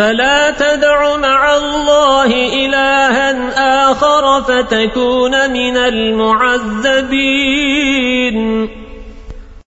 فلا تدع مع الله إلها آخر فتكون من المعذبين.